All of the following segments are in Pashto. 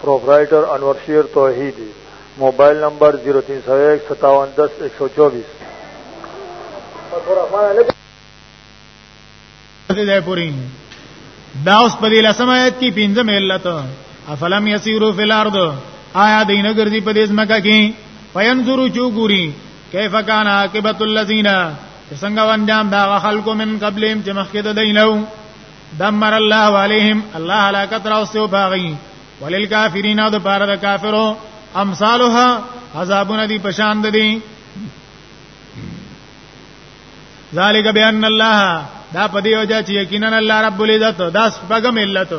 پروپرائیٹر انور شیر توحیدی موبائل نمبر 03015710124 دا اوس په دې لسم آیت کې پنځم علت افلم یسیرو فی الارض آیا دین ګرځي په دې ځمکه کې پینظرو چوغوري کیف کان عاقبت الذین څنګه وانجام دا خلکو من قبلهم چې مخکې د دینو دمر الله عليهم الله هلاکت راوستو باغی وللکافرین او د پاره د کافرو امثالها عذابونه دی پشان دي ذالک بان الله دا په دی وجه چې یقینا الله رب العزت داس بغم علت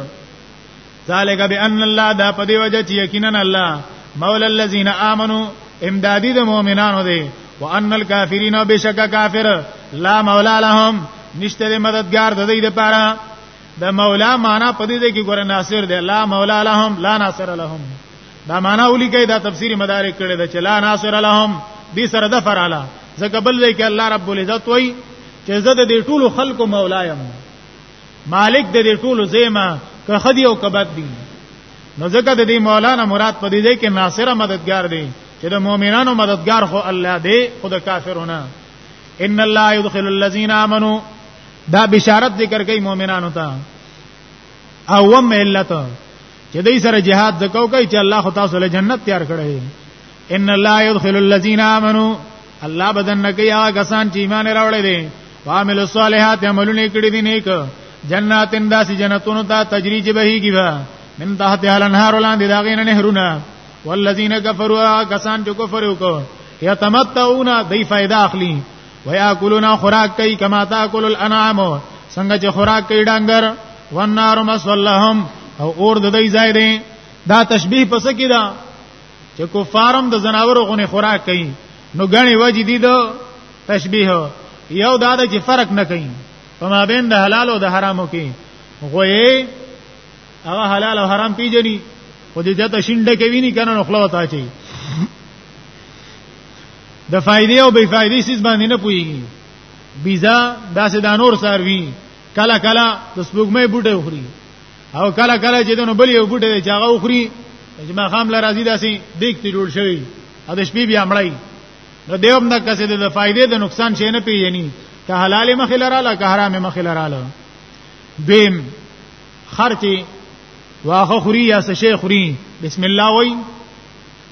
ذالک بان الله دا په دی وجه چې یقینا الله مولا الذین آمنو امدادی د مؤمنانو دی وان الکافرین بشک کافر لا مولا لهم نشته مددگار د دې لپاره د مولا معنا په دې کې ګور ناصر دی لا مولا لهم لا ناصر لهم دا معنا ولي کې دا تفسیر مدارک کړي دا چې لا ناصر لهم دې سره د فراله ځکه بل دی کې الله رب العزت وای چې زه د دې ټولو خلکو مولا یم مالک د دې ټولو زیمه که خدي او کبد دي نو ځکه د دې مولانا مراد په دې دی کې ناصره مددگار دی چې د مؤمنانو مددگار خو الله دی خو د کافرونه ان الله يدخل الذين امنوا دا بشارت ذکر کوي مؤمنانو ته او وم علت چې دې سره jihad زکاو کوي چې الله خو تاسو له جنت تیار کړی ان الله يدخل الذين امنوا الله بدن کوي هغه کسان چې ایمان راوړل دي وعمل الصالحات عملونه کړی دي نیک جناتن داسې جنتونو ته تجریج بهيږي با من تحت الانهار لاندې دا غین نهرونه والذین کفروا کسان چې کفر وکړ یتمتعون دی فائدہ اخلي وياكلون خوراک کوي کما تاكل الانعام څنګه چې خوراک کوي ډنګر والنار مسلهم او اور د دې ځای دی دا تشبیه پس کې دا چې کفارم د زناورو غونې خوراک کوي نو غني وجې دي د تشبیه یو دا چې فرق نه کوي په ما بین د حلال او د حرامو کې غوي هغه حلال او حرام پیژني خو دې ته شینډه کوي نه کنه نو خلاص اچي د فائدې او بې فائدې سیس باندې نه پويږي بيزا داسې د نور ساروي کله کله د سپوږمۍ بوټي خوري او کله کله چې دنو بل یو بوټي چې هغه وخوري چې ما خام لا راځي داسي دیک ته جوړ شوی او د شپې بیا مړای نو دیو هم د کسې د فائدې د نقصان شي نه پیژني که حلال مخې لراله که حرام مخې لراله دیم خرچه واخه خوري یا څه شي خوري بسم الله وای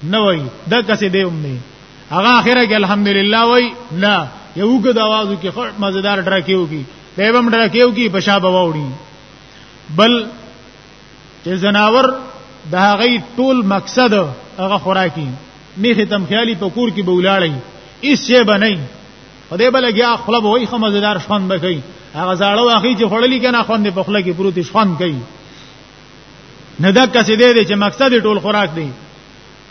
نه وای د کسې دی هم نه هغه اخره کې الحمدلله وای نه یو ګد आवाज کې خو مزیدار ډرکیو کی دیوم ډرکیو کی بشابه ووري بل چې زناور د هغه ټول مقصد هغه خوراکي میخه تم خیالي په کور کې بولاړی هیڅ شی بنئ په دې بل کې خپل به وي خمزدار شوند بکې هغه زاړه واخی چې خړلې کنه خوند په خله کې پروت شوند کوي نه دا کسې دې چې مقصد ټول خوراک دی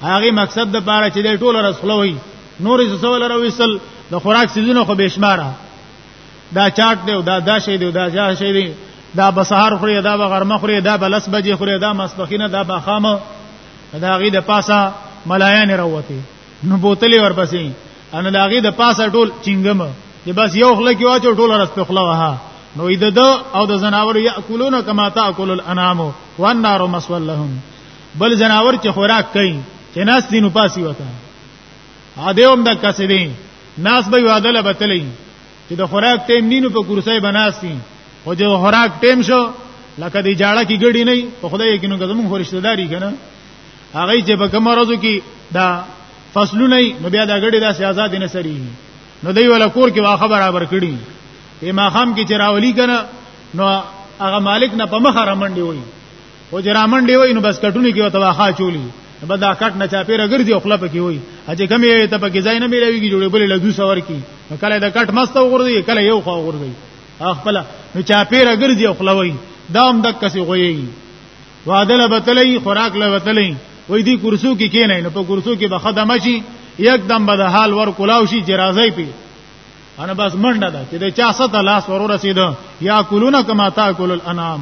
هغه مقصد د پاره چې دې ټول رسول وي نور څه سوال راوېسل د خوراک سيزونه خو بشماره دا چاټ دی او دا دا شی دی او دا دا شی دی دا بسهار خوري دا به غرمه خوري دا به لس بجې خوري دا مسبخینه دا به خامه دا غي د پاسه ملایان راوتی نو بوتلې ورپسې ان دا غي د پاسه ټول چنګم دی بس یو خلک یو چ ټول رس په خلا وها نو اید د او د زناور یاکلون کما تاکل الانام والنار مسول لهم بل زناور چې خوراک کوي چې ناس دینو پاسي وته عادیوم د کسبې ناس به وادله بتلې چې د خوراک ټیم نینو په کرسۍ بناسي او چې خوراک ټیم شو لکه د جاړه کې ګړی نه په خدای کې نو کوم خورشته داری کنه هغه چې په کوم ورځو کې دا فصلو نه نو بیا دا ګړی داسې آزاد نه سری نو دی ولا کور کې واخه برابر کړي په ماخام کې چراولی کنه نو هغه مالک نه په مخه رمنډي وای او جرامن دی وای نو بس کټونی کې وتوا خا چولی بس دا کټ نه چا پیره ګرځي او خلپ کې وای اجه کمی ته په کې ځای نه ملويږي جوړې بلې لګو سور کی کله دا کټ مست وګورځي کله یو خو وګورځي خپل نو چا پیره ګرځي او خلوي دام دک کسي غوي وادل بتلې خوراک له بتلې وای دی کرسو کې کې نه نو په کرسو کې به خدمه شي یکدم به د حال ور کولاو شي جرازې پی انا بس منډه ده چې د چا ست لاس ورور رسید یا کولونه کما تاکل الانام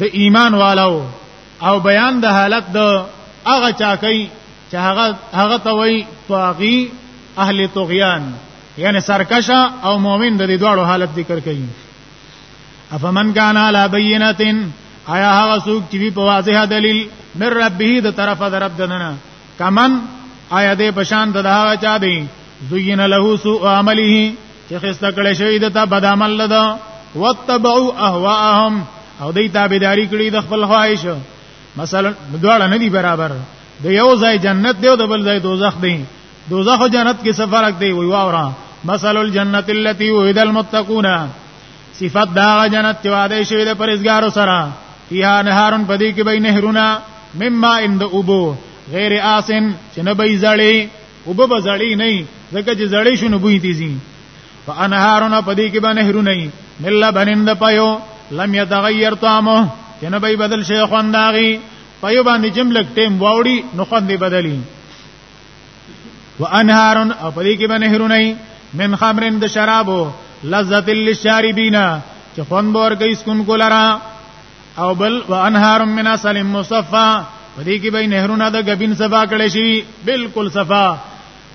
د ایمان والو او بیان د حالت د هغه چا کوي چې هغه هغه ته وای طاغي اهل طغیان یعنی سرکشه او مؤمن د دې دوړو حالت ذکر کوي افمن کان علی بینتن آیا هغه څوک چې په واضح دلیل من ربه د طرفه درب دننه کمن آیا دې پشان د هغه چا دی زین له سوء عمله چې خسته کړي شوی د تا بد عمل لدا وتبعوا اهواهم او دې تابعداري کړی د خپل خواهش مثلا دواړه نه دي برابر د یو ځای جنت دی او د بل ځای دوزخ دی دوزخ او جنت کې څه فرق دی وی واورا مثل الجنت التي وعد المتقون صفات دا جنت چې وعده شوی د پرېزګارو سره فيها نهارن پدې کې به نهرونه مما ان د اوبو غیر آسن چې نه به زړی وب به زړی نه ځکه چې زړی شونه بوی تیزی فانهارنا پدې کې به نهرو نه مل بنند پيو لم يتغير طعمه کنه به بدل شي خوانداغي پيو باندې جم لګ ټیم واوړي نو خوند بدلی وانهارن او پدې کې به نهرو نه من خمرن د شرابو لذت للشاربین چې خوند ورګی سکون کولرا او بل وانهار من عسل مصفا پدې کې به نهرونه د غبین صفا کړي شي بالکل صفا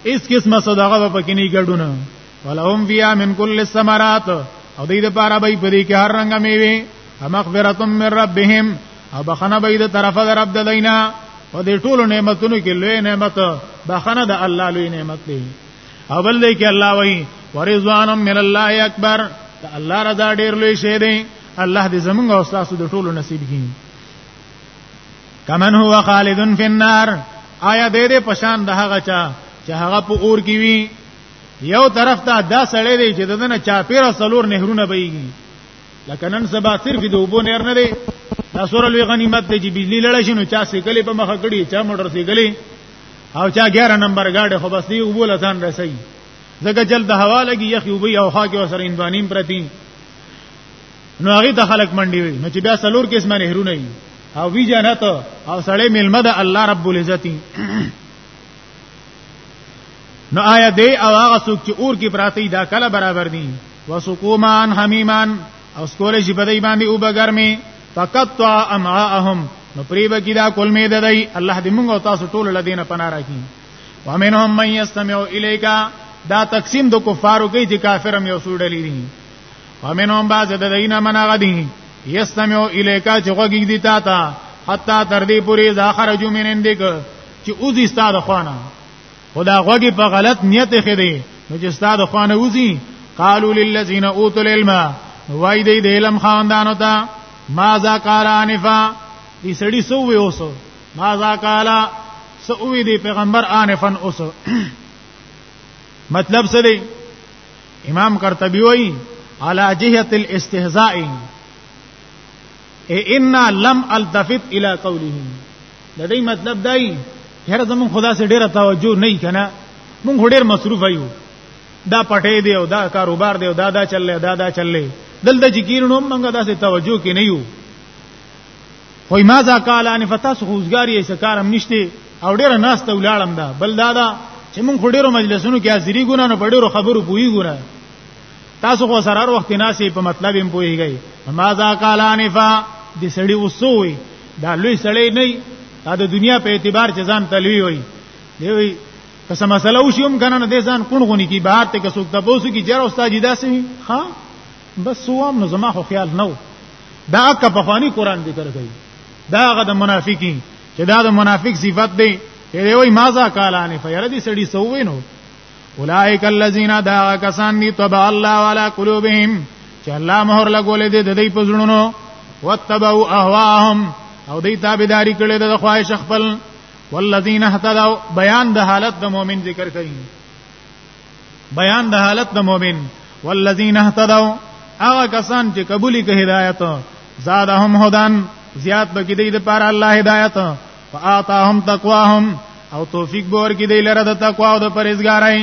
اس قسمه صدقه په کې نه ګډونه ولهم بیا من کل الثمرات او دې لپاره به پدې کې هر رنګ میوه مغفرتم من ربهم او بخنه به دې طرفه در رب دلینا او دې ټولو نعمتونو کې لوی نعمت بخنه د الله لوی نعمت دی او بل دې کې الله وایي ورضوان من الله اکبر الله رضا ډیر لوی شی دی الله دې زمونږ او تاسو د ټولو نصیب کړي کمن هو خالدن فی النار آیا دې دې پشان د هغه چا چې هغه په اور کې وي یو طرف ته دا سړی دی چې دنه چا پیرا سلور نهرونه بهږي لکه نن سبا صرف د وبو نهر نه دی دا سور لوی غنیمت دی چې بجلی لړ شي نو چا سیکلې په مخه کړي چا موټر سیکلې او چا 11 نمبر گاډي خو بس دی وبو لسان رسي زګه جلد هوا لګي یخي وبي او خاکه وسره انبانیم پرتی نو هغه د خلک منډي وي نو چې بیا سلور کې اسمه نهرونه وي او وی جنت او سړی ملمه د الله رب العزت نو آیا دې او هغه څوک چې اور کې پراته دا کله برابر دي وسقومان حمیمان او سکول شي بدای باندې او بګرمه فقط امعاهم نو پری بکی دا کول می ددای الله دې موږ او تاسو ټول لدینه پناه راکړي ومنهم من یستمع الیک دا تقسیم د کفارو کې چې کافرم یو سوډلی دي ومنهم بعض د دینه منغه دي یستمعو الیکا چې غوږی دي تا ته حتا تر دې پورې ځا خرجو من اندک چې اوزي ستاره خوانه خدا غوږی په غلط نیت خې دي نو چې ستاره خوانه اوزي قالوا للذین اوتوا العلم وای دی د علم خواندانو ته ما ذا قال انفا دې سړی سو وی اوسو ما ذا قال سو وی دی پیغمبر انفن اوسو مطلب څه دی امام قرطبي وایي على جهه الاستهزاء ان لم التفت الى قوله د دې مطلب دی هر زمون خدا سره ډیره توجه نه کنا مونږ ډیر مصروف یو دا پټې دی او دا کاروبار دی او دا دا چلې دا دا چلې دلته چې کیرنو مونږه داسې توجه کې نه یو وای ما ذا قال ان فتاس خوزګاری یې سکارم نشته او ډیره ناس ته ولاړم دا بل دا دا چې مونږ ډیرو مجلسونو کې حاضری ګونه نه ډیرو خبرو پوي ګونه تاسو خو سره هر وخت ناسې په مطلب هم پويږئ ما ذا قال انفا د سړی وسوي دا لوی سړی نه دا د دنیا په اعتبار چې ځان تلوي وي دی وي که سم مسله وشي هم کنه د ځان کون غوني کی بهر ته که څوک تاسو کی جره استاد جدا سي ها بس سوام نو زما خو خیال نه دا که پخوانی قران ذکر کوي دا غد منافقین چې دا د منافق صفت دی چې دی وای مازه کالانه فیر دې سړی سووي نو اولائک الذین دا کسان دی طبع الله علی قلوبهم چې الله مهر لګولې دې د دې پزړونو وتبعوا اهواهم او دې تابعداري کړې د خواهش خپل والذین اهتدوا بیان د حالت د مؤمن ذکر کوي بیان د حالت د مؤمن والذین اهتدوا هغه کسان چې قبول کړي هدایت زادهم هدان زیات بګی دی د پر الله هدایت فاعطاهم تقواهم او توفیق بور کې دی لره د تقوا او د پرهیزګارۍ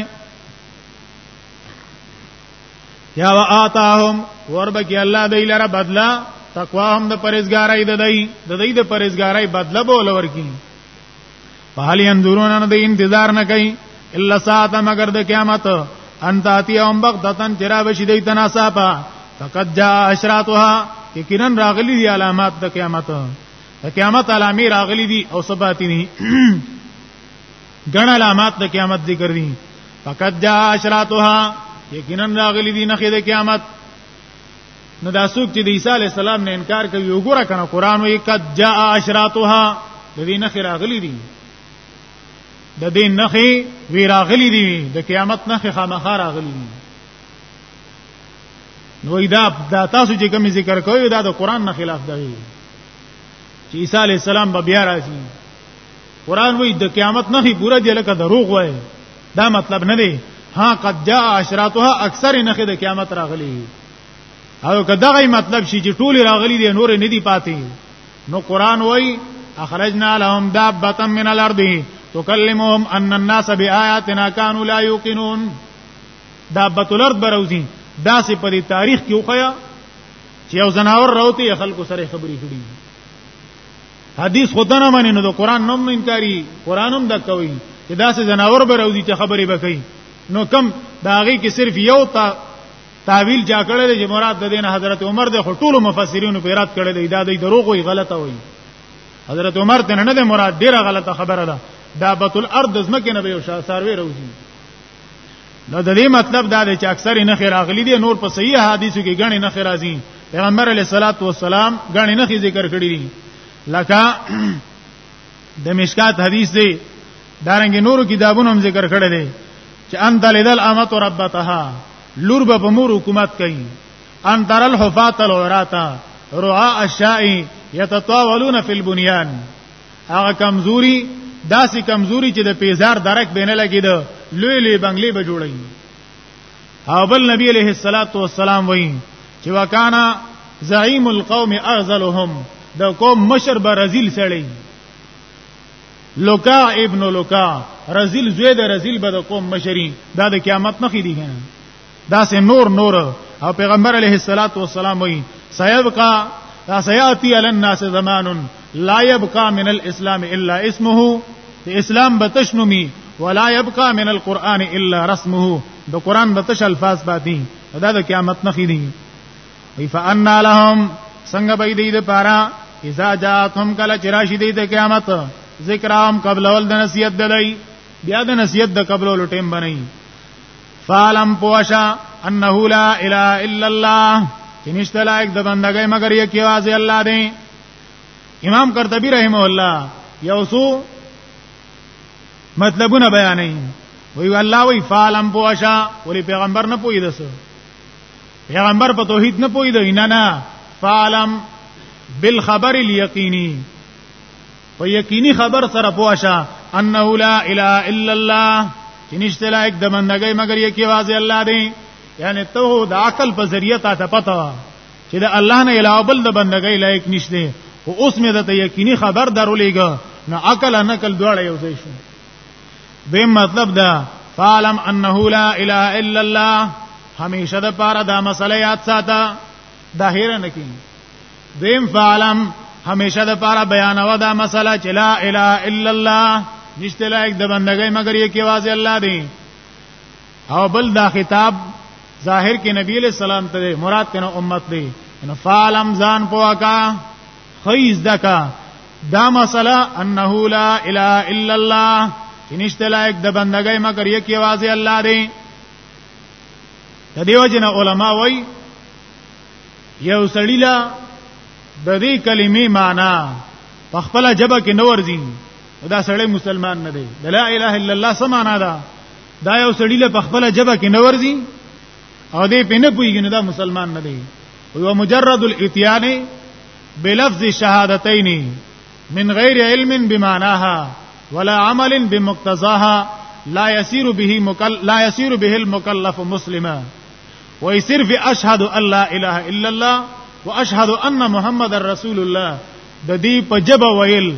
یا واعطاهم وربکی الله دی لره بدلا تقواهم د پرهیزګارۍ د دی د دی د پرهیزګارۍ بدلا بول ورکی فهل ينظرون ان د انتظار نه کوي الا ساعه مگر د قیامت ان تاتی هم بغتتن چرا بشی دی تناسابا فقد جاء اشراطها یقینا راغلی دی علامات د قیامت د قیامت علامې راغلی دي او سباتی نه ګڼ علامات د قیامت ذکر دي فقد جاء اشراطها یقینا راغلی دي نه د قیامت نو دا څوک چې د عیسی علی السلام نه انکار کوي وګوره کنه قران وی قد جاء اشراطها د دې نه راغلي دي د دې نه وی راغلي دي د قیامت نه خامخا راغلي دي نو دا دا تاسو چې کوم ذکر کوي دا د قران نه خلاف دی چې عیسی علی السلام به بیا راځي قران وی د قیامت نه پورا دی لکه دروغ وایي دا مطلب نه دی ها قد جاء اشراطها اکثر نه د قیامت راغلی او کداغه مطلب شي چې ټول راغلي دي نور نه دي پاتې نو قران وای اخرجنا لهم دابه من الارض تكلمهم ان الناس بآياتنا كانوا لا يوقنون دابه الارض بروزي دا سه په تاریخ کې وخیا چې یو زناور راوتی خلکو سره خبرې کړي حدیث خود نه مانی نو د قران نوم نه انکاری قران هم دا کوي چې دا سه جناور به راوځي چې خبرې وکړي نو کم دا غي کې صرف یو تا تعویل جا کړل چې مراد د دین حضرت عمر د ټول مفسرینو په رات کړل دا د دروغ وي غلطه وي حضرت عمر ته نه ده مراد ډیره غلطه خبره ده دا بتل ارض زمکه نه به یو شاه سروي راوځي نو د دې مطلب دا دی چې اکثر نه خیر اغلی دي نور په صحیح حدیثو کې غني نه خیر راځي پیغمبر علی صلوات و سلام غني نه ذکر کړی دي لکه د مشکات حدیث دی دارنګ نور کتابونو هم ذکر کړی دی چې ان دلیدل امت ربتها لور به په مور حکومت کوي ان تر الحفات العراتا رعاء الشاء يتطاولون في البنيان هغه کمزوري داسې کمزوري چې د پیزار درک بینه لګي د لوی لوی بنگلې به جوړي هابل نبی علیہ الصلات والسلام وایي چې وکانا زعیم القوم اغزلهم د قوم مشر به رزیل سړی لوکا ابن لوکا رزیل زوی د رزیل به د قوم مشری دا د قیامت مخې دی کنه دا سه نور نور او پیغمبر علیه الصلاۃ والسلام وی سيبقى سياتي على الناس زمان لا يبقى من الاسلام الا اسمه اسلام بتشنمی ولا يبقى من القران الا رسمه د قران بتش الفاظ باندې دا د قیامت نه خېدي وی فانا لهم څنګه به دې د پارا اذا جاءتهم کله چرشی دې د قیامت ذکرام قبل ول د نصیحت دلای بیا د نصیحت د قبل ول ټیم بنئ فالم پوشا انه لا اله الا الله چې نشته لایک د بندګۍ مگر یې کې واځي الله دی امام قرطبي رحم الله یو سو مطلبونه بیانې وی الله وی فالم پوشا ولی پیغمبر نه پوی دسه پیغمبر په توحید نه پوی دی نه نه فالم بالخبر اليقینی په یقیني خبر سره پوښه انه لا اله الا الله چې نشته لایک د بندګۍ مگر یې کې واځي الله دی یعنی ته د عقل په ذریعہ ته پته وا چې د الله نه علاوه بل د بندګۍ لایک نشته او اوس مې د یقیني خبر درولېګا نه عقل نه کل دواړه یو ځای شو به مطلب دا فعلم انه لا اله الا الله همیشه د پاره دا مسله یاد ساته دا هیر نه کین دیم فعلم همیشه د پاره بیانوا دا مسله چې لا اله الا الله نشته لایک د بندګۍ مگر یې کې واځي الله دی او بل دا خطاب ظاهر کې نبی علیہ السلام ته مراد کنه امت دی ان فعلم ځان پوکا خیز دکا دا مسله انه لا اله الا الله چې نشته لایک د بندګۍ مگر یې کې واځي الله دی د دیو جن علماء وای یو سړی لا د دې کلمې معنی په خپل جبه کې نور دین دا سړی مسلمان نه دی د لا اله الا الله سمانا دا دا یو سړی له خپل جبه کې نور دین او دې په نه پویږي نه دا مسلمان نه دی او مجرد الاتيان بلفظ شهادتين من غیر علم بمعناها ولا عمل بمقتضاها لا يسير به مكل لا يسير به المكلف مسلما وای صرف اشهد ان لا اله الا الله واشهد ان محمد رسول الله د دې په جبه ویل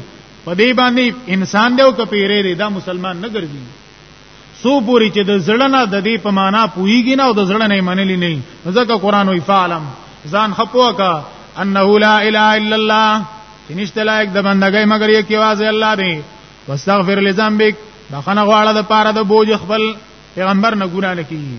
په دې باندې انسان دی او کپیرې دی دا مسلمان نه ګرځي سو پوری چې د زړه د دې په معنا پویږي نه او د زړه نه منلې نه ځکه قران وی فعلم ځان خپوا کا انه لا اله الا الله چې نشته لایک د بندګۍ مگر یې کې واځي الله دی واستغفر لذنبک بخنه غواړه د پاره د بوج خپل پیغمبر نه ګونه نه کیږي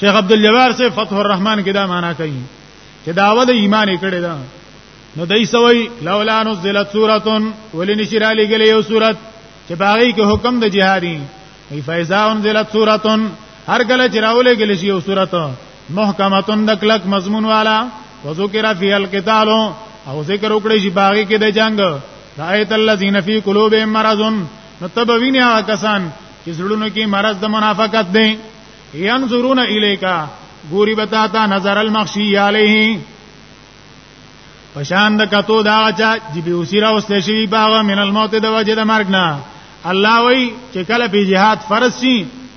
شیخ عبد الجبار سے فتح الرحمن کې دا معنا کوي چې دا ول ایمان کړي دا نو دای سوي لولا نزلت سورتون ولنشر علی گلی یو سورت چې باغی کې حکم د جهادي ای فیزا انزلت سورتون هر کله چې راولې گلی شی یو سورت محکمتون د کلک مضمون والا وذکر فی القتال او ذکر وکړي چې باغی کې د جنگ رایت الذین فی قلوبهم مرض نو تبوینه کسان چې زړونو کې مرض د منافقت دی ينظرون الیکا ګوري بتا تا نظر المخشی علیه پشان د کتو دا چا چې به وسیرا اوسته شي باغ من الموت د وجه د مرګ نه الله وای چې کله په jihad فرض شي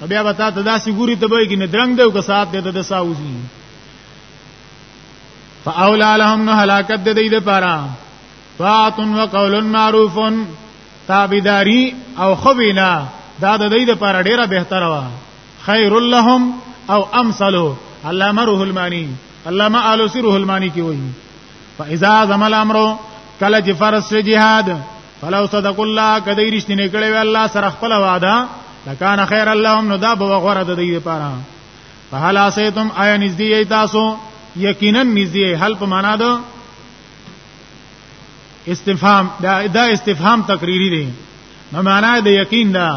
بیا بتا ته داسې ګوري ته به کې نه درنګ دی او که سات دی د ساوزي فاولا لهم نو هلاکت د دې لپاره فاتن وقول معروفن تابعداري او خوینا دا د دې لپاره ډیره بهتره و خیر لهم او امثلو علامه روح المانی علامه آلوسی روح المانی کی وایي فاذا زم الامر کله چې فرض جهاد فلو صدق الله کدی رښتینه کړي وی الله سره خپل وعده لکان خیر اللهم نو دا به غره د دې لپاره فهل اسیتم آیا نزدی تاسو یقینا نزدی حل په معنا ده استفهام دا دا استفهام تقریری دی نو معنا د یقین دا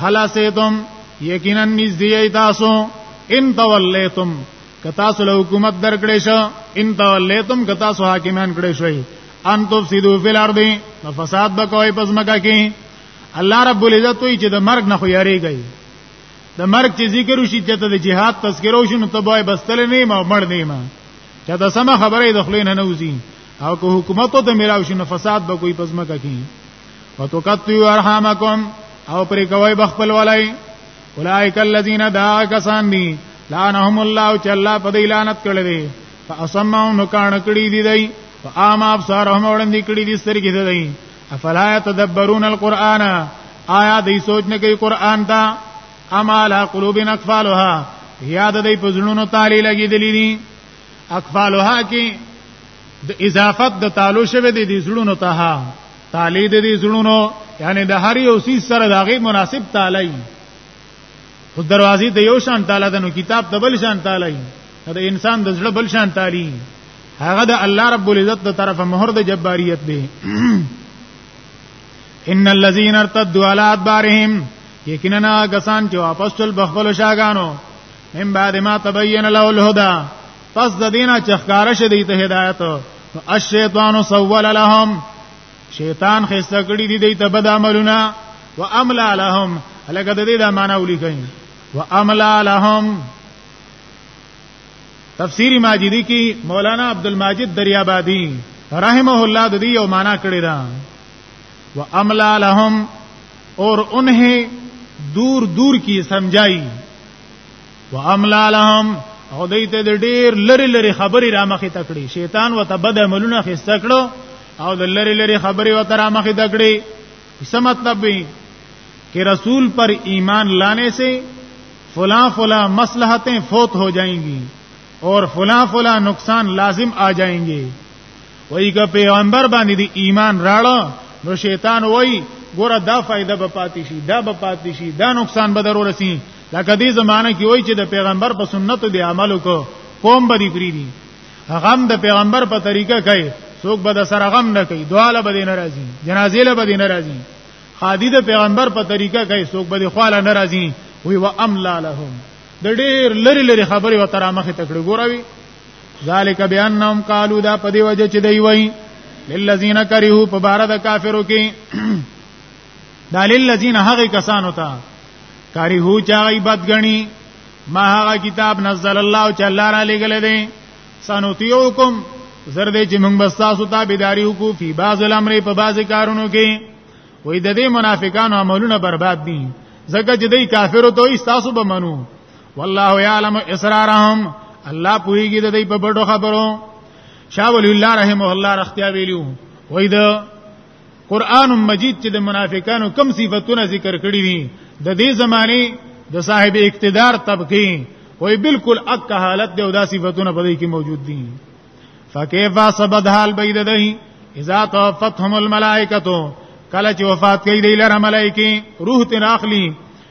خلاصیتم یقینا نزدی تاسو ان تولیتم کتا سو حکومت درکړې شو ان تولیتم کتا سو حاکمان کړې شوې ان تفسدو فی الارض فساد بکوي پس مکه کې الله رب العزت وی چې د مرګ نه خو یریږي د مرګ چې ذکر وشي چې ته د جهاد تذکر وشي نو ته به بستل نه ما مړ نه ما چې دا سم خبره د خلینو نه وزي او که حکومت ته ملاو شي نو فساد به کوي پزما کوي وتقطعوا ارحامکم او پرې کوي بخپل ولای اولائک الذین دا کسان دي لعنهم الله چې الله په دې لعنت کړی دی فاسمعوا نو کان کړی دی دی فاما ابصارهم وړاندې کړی دي سترګې ده دی افلا يتدبرون القرآن آیا دې سوچ نه کوي قرآن دا اما لا قلوبنا اقفالها یاد دې په زړونو تعالی لګې دي اقفالها کې د اضافت د تعالو شوه د دې زړونو ته تعالی د دې زړونو یعنی د هر یو سیس سره داغه مناسب تعالی خو دروازې د یو شان تعالی د نو کتاب د بل شان تعالی د انسان د زړه بل شان تعالی هغه د الله رب العزت د طرفه مہر د جباریت دی ان الذين ارتدوا على ادبارهم یقینا غسان چې واپس تل بخبل شاګانو من بعد ما تبين له الهدى پس د دینه چخکار شه دی ته هدایت الشیطان سول لهم شیطان خسته کړی دی دی ته بد عملونه واملا لهم لکه د دې د معنا ولیکئ واملا لهم تفسیری ماجدی کی مولانا عبد الماجد دریابادی رحمه الله د دې یو معنا کړی دا و املا لهم اور انہیں دور دور کی سمجھائی و املا لهم او دای ته د ډیر لری لری خبرې را مخې تکړي شیطان وته بد عملونه خسته کړو او د لری لری خبرې وته را مخې تکړي څه مطلب وي کہ رسول پر ایمان لانے سے فلاں فلاں مصلحتیں فوت ہو جائیں گی اور فلاں فلاں نقصان لازم آ جائیں گے وای که پیغمبر باندې دی ایمان راړه نو شیطان وای ګوره دا فائدہ به پاتې شي دا به پاتې شي دا نقصان به ضرور شي لکه دې زمانہ کې وای چې د پیغمبر په سنتو دی عمل وکړو قوم به دی پری دي غم د پیغمبر په طریقه کوي څوک به د سره غم نه کوي دواله به نه راځي جنازې له به نه راځي خادي د پیغمبر په طریقه کوي څوک به خواله نه راځي وی و املا لهم د ډېر لری لری خبرې وتره مخه تکړه ګوروي ذالک بانهم قالوا دا په دی وجه چې دی وای للذین کرهو په بار د کافرو کې دا للذین هغه کسانو ته کرهو چا عبادت غنی ما هغه کتاب نزل الله چې الله را لګل دی سنوتیوکم زر دې چې موږ بس تاسو ته بيداری وکړو په بعض الامر په بعض کارونو کې وې د دې منافقانو عملونه برباد دي ځکه چې دوی کافرو ته تاسو به منو والله يعلم اسرارهم الله پويږي د دې په بډو خبرو شاه ولی الله رحمه الله رختیا ویلو وای دا قران مجید چې د منافقانو کم صفاتونه ذکر کړی دي د دې زمانه د صاحب اقتدار طبقه وای بالکل اک حالت دی او دا صفاتونه په دې کې موجود دي فکیفا سبد حال بيد ده اذا توفتهم الملائکه کله چې وفات کوي دی لره ملائکه روح تن اخلي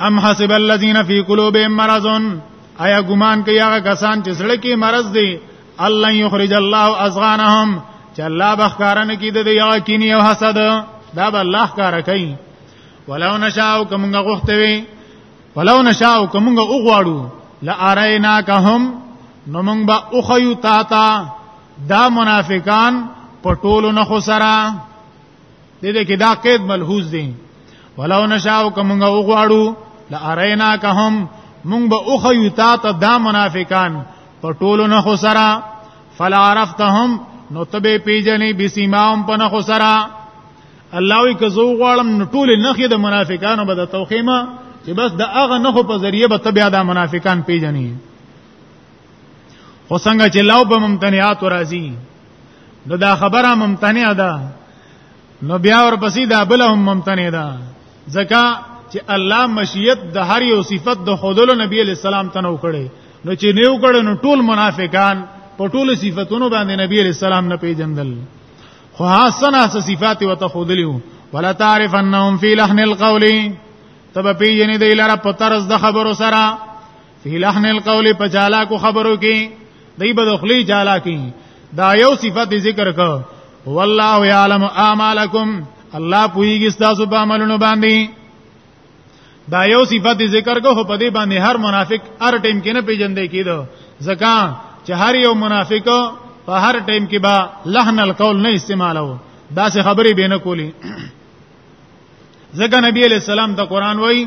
ام حسب الذين في قلوبهم مرض ایا ګمان کوي هغه کسان چې زړه کې مرض دي الله یخرج الله اذغانهم چې الله بخکارنه کې د یو کینی او حسد دا به الله کار کوي ولو نشاء کومغه غوښتوي ولو نشاء کومغه وغواړو لارینا کهم نو موږ به اوخیو تا تا دا منافقان پټولو نه خو سره دې دې کې دا قید ملحوظ دي ولو نشاو کومه وغواړو لارینا کهم مونږ به اوخه یو تا ته دا منافقان په ټولو نه خو سره فلا عرفتهم نو تبه پیجنې بسیمام په نه خو سره الله وی که زو غواړم نو ټول نه خې د منافقانو به د توخیمه چې بس د هغه نه خو په ذریعه به تبه دا منافقان پیجنې خو څنګه چې لو به ممتنعات راځي نو دا خبره ممتنع ده نو بیا ورپسې دا بل هم ممتنع ده ځکه چې الله مشیت د هر یو صفت د خودلو نبی علی السلام ته نو کړي نو چې نیو کړي نو ټول منافقان په ټول صفاتونو باندې نبی علی السلام نه پیژندل خو حسنه صفات وته خودلیو ولا تعرف انهم فی لحن القول تب پیجنې دی لره په طرز د خبرو سره فی لحن القول په جالاکو خبرو کې دی به دخلی جالاکی دا یو صفت ذکر کو والله یعلم اعمالکم الله پویږي تاسو په عملونو باندې دا یو صفت ذکر کو په دې باندې هر منافق هر ټیم کې نه پیژندې کیدو ځکه چې هر یو منافق په هر ټیم کې با لحن القول نه استعمالو دا څه خبرې به نه کولی ځکه نبی علیہ السلام ته قران وایي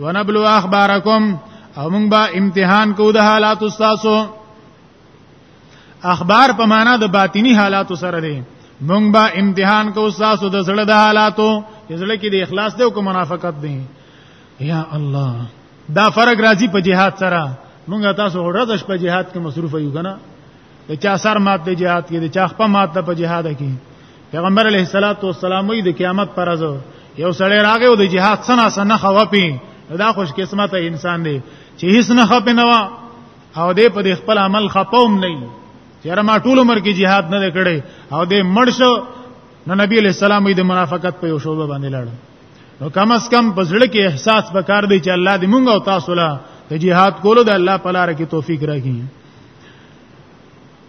ونبلو اخبارکم او موږ به امتحان کوو د حالات تاسو اخبار په معنا د باطینی حالات سره دی موږ به امتحان کوو تاسو د زړه د حالاتو چې زړه کې د اخلاص دی او کوم منافقت دی یا الله دا فرق راځي په جهاد سره موږ تاسو ورځ شپه جهاد کې مصروف یو کنه د چا سر مات په جهاد کې د چا خپل مات په جهاد کې پیغمبر علیه الصلاۃ والسلام د قیامت پر ورځ یو سړی راغی او د جهاد سنا سنا خوپی دا خوش قسمت انسان دی چې هیڅ نه خپه نه وا او دې په خپل عمل خپوم نه یاره ما ټول عمر کې jihad نه کړي او دې مړ شو نو نبی علیہ السلام یې د منافقت په یو شوبه باندې لړ نو کم اس کم په زړه کې احساس وکړ دی چې الله دې مونږ او تاسو له jihad کولو د الله په لار کې توفیق راکړي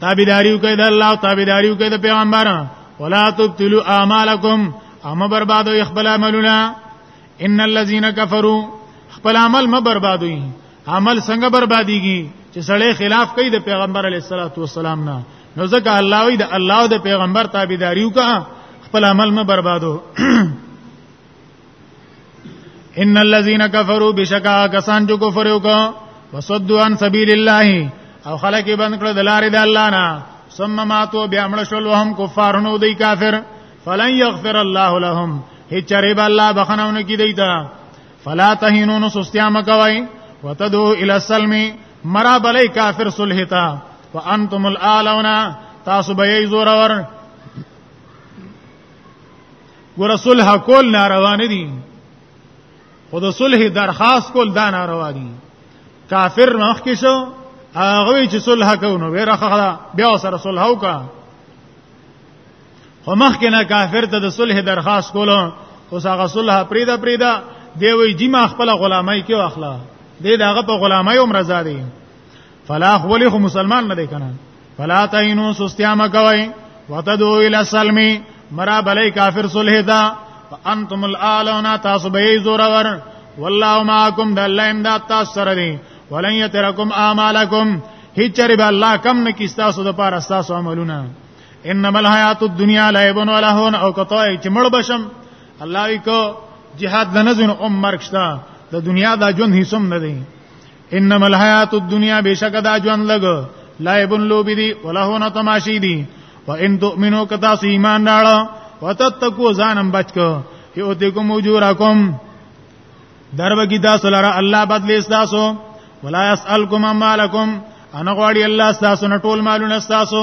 تابعداریو کوي د الله تابعداریو کوي د پیغمبر ولا تبتلوا اعمالکم اما بربادو خپل عملونه ان الذين كفروا خپل عمل ما بربادوي عمل څنګه برباديږي چې سړی خلاف کوي د پیغمبر علی صلوات و سلام نه نو ځکه الله وی د الله او د پیغمبر تابعداریو کا خپل عمل ما بربادو ان الذين كفروا بشکا کسان چې کفر وکړ وصدوا عن سبيل الله او خلک بند کړ د لارې د الله نه ثم ماتوا بیا مړ شول وهم کفار نو دی کافر فلن يغفر الله لهم هیڅ ریب الله بخنهونه کی دی تا فلا تهینون سستیا مکوای وتدو الى السلم مرا بلی کافر صلح تا وانتم الاعلون تاسو به یې زور ور ګور صلح کول ناروا نه دي خو د صلح درخواست کول دا ناروا دي کافر مخ کې شو هغه چې صلح کوو ویره خلا بیا سره صلح وکا خو مخ کې نه کافر ته د صلح درخواست کول خو هغه صلح پریدا پریدا دی وی جما خپل غلامای کې واخلا دې داغه په غلامای عمر زادي فلاح ولی خو مسلمان نه دی کنه فلا تینو سستیا مکوي وتدو الى سلم مرا بلای کافر صلح دا انتم الاعلون تاسو به زور ور والله معكم د الله امداد تاسو سره دی ولن يتركم اعمالكم هیڅ رب الله کم نه کی تاسو د پاره تاسو عملونه انما الحیات الدنیا لعب و لهون او کتای چې مړ بشم الله وی کو jihad لنزن ام مرکشتا د دنیا دا جون هیڅم نه دی انما الحیات الدنیا بشک دا ژوند لګ لایبن لوبی دی ولهونه تماشی دی وان تؤمنو کتا سی ایمان راړه وتتقو ځانم بچک یوتیکم اجورکم درب کی تاسو لره الله بدلی تاسو ولا یسالکم مالکم انا غواړي الله تاسو نه ټول مالونه تاسو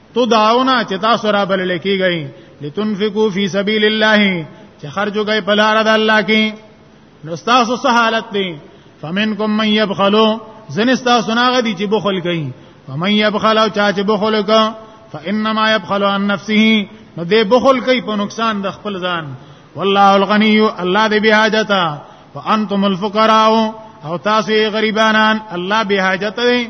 تو داونه چې تاسو را بلل کیږئ لتنفقوا فی سبیل الله چې خرجو گئی په لار د الله کې نو تاسو څه حالت دی فمنکم من یبخلوا زنستا سناغه دي چې بخل کوي ومن يبخل او چا چې بخل وکړه فانما يبخل عن نفسه نو دې بخل کوي په نقصان د خپل ځان والله الغني الله دې به حاجتا وانتم الفقراء او تاسو غریبانان الله به حاجت دی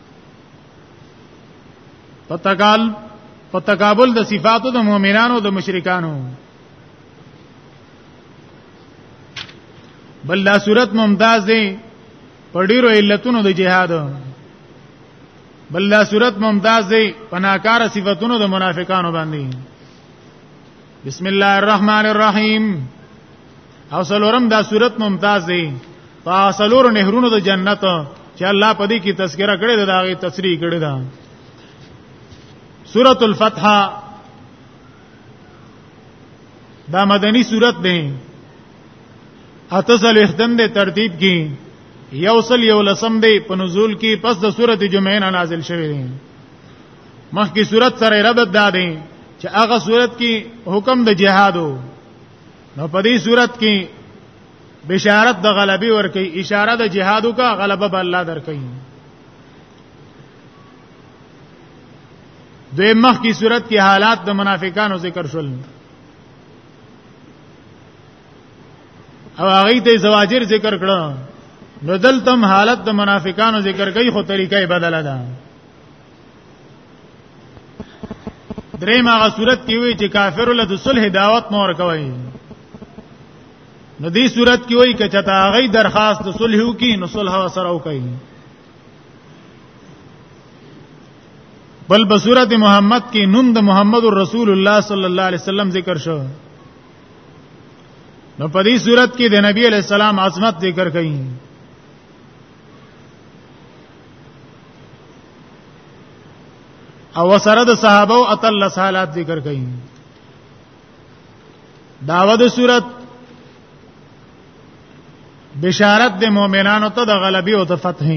په تقال په تقابل د صفاتو د مؤمنانو د مشرکانو بل دا صورت ممتاز دی په ډیرو علتونو د جهاد بل دا صورت ممتاز دی په ناکاره صفاتونو د منافقانو باندې بسم الله الرحمن الرحیم او سلورم دا صورت ممتاز دی په سلور نهرونو د جنت چې الله په دې کې تذکرہ کړی دا غي تصریح کړی دا سورۃ الفتح دا مدنی صورت دی اتزل اختم دی ترتیب کې یوصل یو لسم دی په نزول کې پس د سورۃ جمعه نه نازل شوی دی مخکې صورت سره ربط دا دی چې هغه صورت کې حکم د جهادو نو په دې صورت کې بشارت د غلبي ور کوي اشاره د جهادو کا غلبه به الله در کوي د مخ کی صورت کې حالات د منافقانو ذکر شول او هغه ته زواجر ذکر کړه نو دلتم حالت د منافقانو ذکر کوي خو طریقې بدله ده درې ما صورت کې وی چې کافر له د صلح دعوت نور کوي نو دې صورت کې وی چې چتا غي درخواست د صلح وکي نو صلح سره وکي بل بصورت محمد کې نوم د محمد رسول الله صلی الله علیه وسلم ذکر شو نو په دې صورت کې د نبی علی السلام عظمت ذکر کړي او سره د صحابه او اتل صالحات ذکر کړي داوود صورت بشارت د مؤمنانو ته د غلبي او د فتح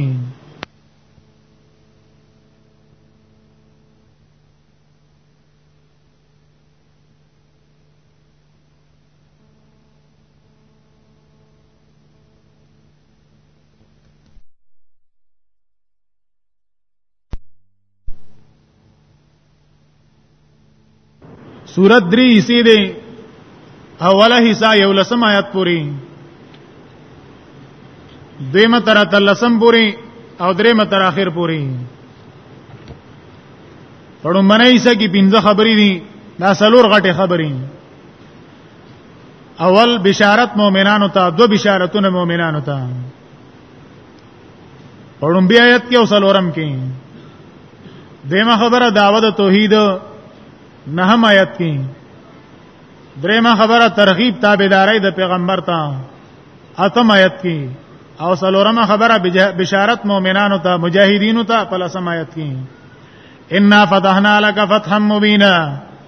سورت دری حصے دے اوله حصہ یو لسم آیات پوری دیمه تر تلسم پوری او دریمه تر اخر پوری پړم باندې حصہ کې پنځه خبرې دي دا سلور غټه خبرې اول بشارت مؤمنانو ته دو بشارتونه مؤمنانو ته پړم بیا آیت کې اوسلورم کې دیمه خبره داوود توحید نهم آیت کې دریمه خبره ترغیب تابعداري د پیغمبر ته اتم آیت کې او سلورمه خبره بشارت مؤمنانو ته مجاهدینو ته په لسم آیت کې ان فتحنا لك فتحا مبینا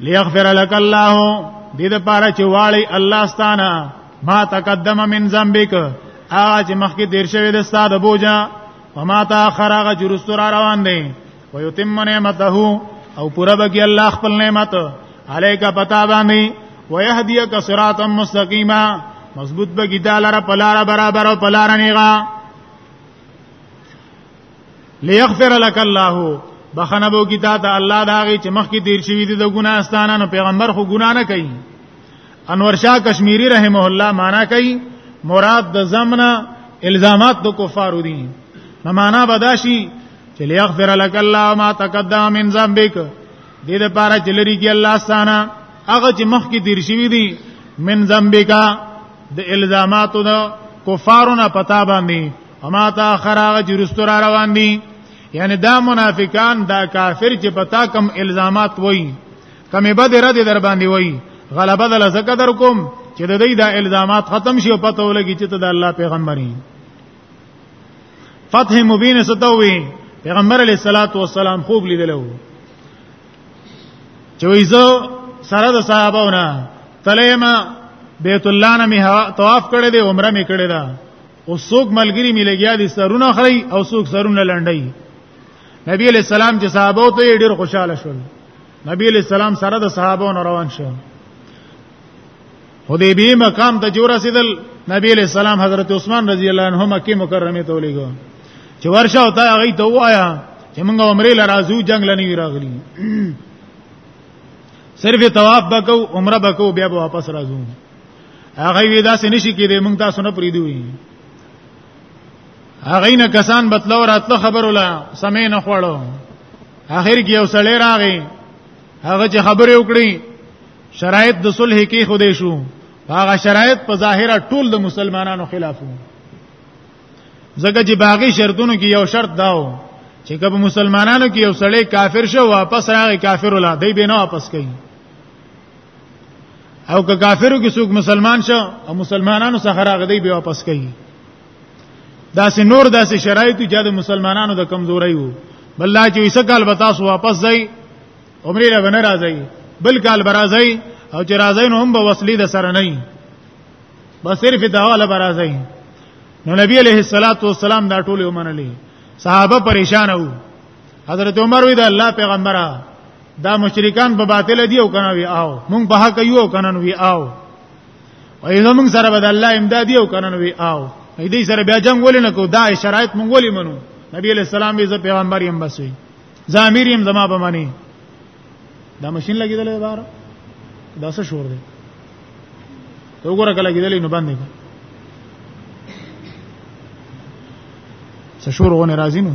ليغفر لك الله دې د پاره چې واړی الله ستانه ما تقدم من ذنبک هغه چې مخکې تیر شوی د استاد بوجا وما تاخر هغه چې رستور روان دی ويتم نعمته او پورا بګي الله خپل نعمت عليك پتا باندې ويهديك صراطا مستقيما مضبوط بګي دالره پلار برابر او پلار نیغا ليغفر لك الله بخنه بو کی تا ته الله دا غي چې مخکې تیر شوی دي د ګناه ستانه نو پیغمبر خو ګناه نه کوي انور شاه کشمیری رحمه الله معنا کوي مراد د زمنا الزامات د کفارو دي نو معنا بداشي چې ليغفر لك الله ما تقدم من ذنبك دې د پاره چې لري کې الله ستانه هغه چې مخکې تیر شوی دي من ذنبک د الزاماتو د کفارو نه پتا باندې اما تا خراغه چې رستو را روان دي یعنی دا منافقان دا کافر چې پتا کم الزامات وای کمې بد رد در باندې وای غلبه دل زکه در کوم چې د دې دا الزامات ختم شي او پته ولګي چې ته د الله پیغمبري فتح مبین ستوي پیغمبر علیه الصلاۃ والسلام خوب لیدلو چې وایزو سره د صحابهونه تلیما بیت الله نه می طواف کړی دی عمره می کړی دا او څوک ملګری ملګیا دي سرونه خړی او څوک سرونه لنډی نبی علیہ السلام چې صحابه ته ډیر خوشاله شول نبی علیہ السلام سره د صحابه روان شو حدیبی مقام ته جوړ رسیدل نبی علیہ السلام حضرت عثمان رضی الله عنه مکه مکرمه ته ولېګو چې ورشه او تا هغه ته وایا چې موږ عمره لرازو جنگ لنی راغلی صرف طواف بکو عمره بکو بیا واپس راځو هغه وی دا سن شي کېدې مونږ تاسو نه پریدو هغه نه کسان بتلو راتلو خبر ولا سمې نه خوړو اخر کې یو سړی راغی هغه چې خبرې وکړي شرایط د صلح کې خوده شو هغه شرایط په ظاهره ټول د مسلمانانو خلاف وو ځکه چې باغی شرطونو کې یو شرط داو چې کله مسلمانانو کې یو سړی کافر شو واپس راغی کافر ولا دی به نه واپس کوي او که کافرو کې څوک مسلمان شو او مسلمانانو څخه راغدي به واپس کوي داسې نور داسې شرایط چې د مسلمانانو د کمزوري وو بل لا چې وسه کال به تاسو واپس ځئ عمرې را بنه راځئ بل کال به راځئ او چې راځئ نو هم به وصلې د سره نه بس صرف داواله به راځئ نو نبی عليه الصلاة والسلام دا ټول ومنلې صحابه پریشان وو حضرت عمر وی دا الله پیغمبره دا مشرکان په باطل دی او کنه وی آو مونږ په حق یو کنه وی آو او یې مونږ سره به د الله امداد دی او کنه وی آو دې سره بیا جنگ ولې نه کو دا شرایط مونږ ولې منو نبی علیہ السلام یې پیغمبر یم بس وی زامیر یم زما به معنی دا ماشين لګیدل دی بار دا څه شور دی ته وګوره کله لګیدل نو باندې څه شور ونه راځي نو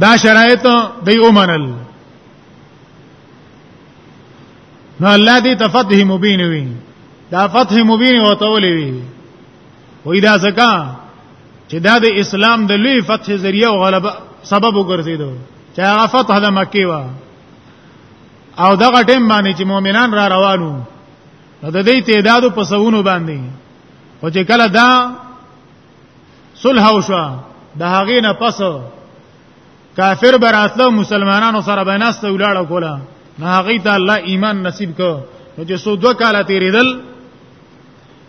دا شرایط دی اومنل نو الله دې تفتح مبین وي دا فتح مبین او تولې وي وې دا ځکه چې دا د اسلام د لوی فتح ذریعہ او غلبه سبب وګرځیدو چې هغه فتح د مکه و او دغه ټیم باندې چې مؤمنان را روانو د دې تعداد په سونو باندې او چې کله دا صلح وشو د هغې نه پس کافر براتله مسلمانانو سره بناسته ولاړه کوله نه هغه ته الله ایمان نصیب کو نو چې سو دوه کاله تیرېدل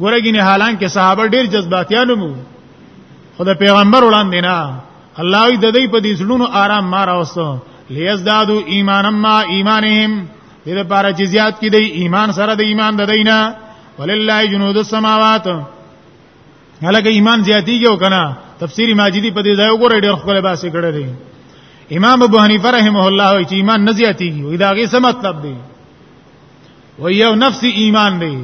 ګورګینه حالانکه صحابه ډیر جذباتيانو مو خدای پیغمبر وړاندې نه الله دې د دې په دې زړونو آرام ما راوستو ليزدادو ایمانم ما ایمانهم دې لپاره چې زیات کړي دی ایمان سره د ایمان د دینه ولله جنود السماوات هلکه ایمان زیاتیږي او کنه تفسیری ماجدی په دې ځای وګورئ ډېر خپل باسي کړی دی امام ابو حنیفه رحمه الله چې ایمان نه زیاتیږي دا غي څه مطلب دی و یو نفس ایمان دی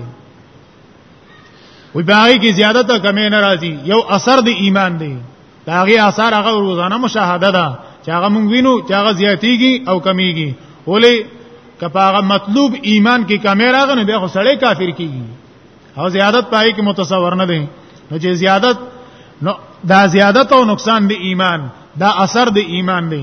وی باغی کی زیاده تا کمی نرازی یو اثر دی ایمان دی باغی اثر هغه روزانه مشاهده ده چې هغه مونږ وینو چې هغه زیاتیږي او کمیږي ولی کپاغه مطلوب ایمان کې کمی راغی نو بیا خو سړی کافر کیږي او زیادت پای کې متصور نه دی نو چې زیادت نو دا زیادت او نقصان دی ایمان دا اثر دی ایمان دی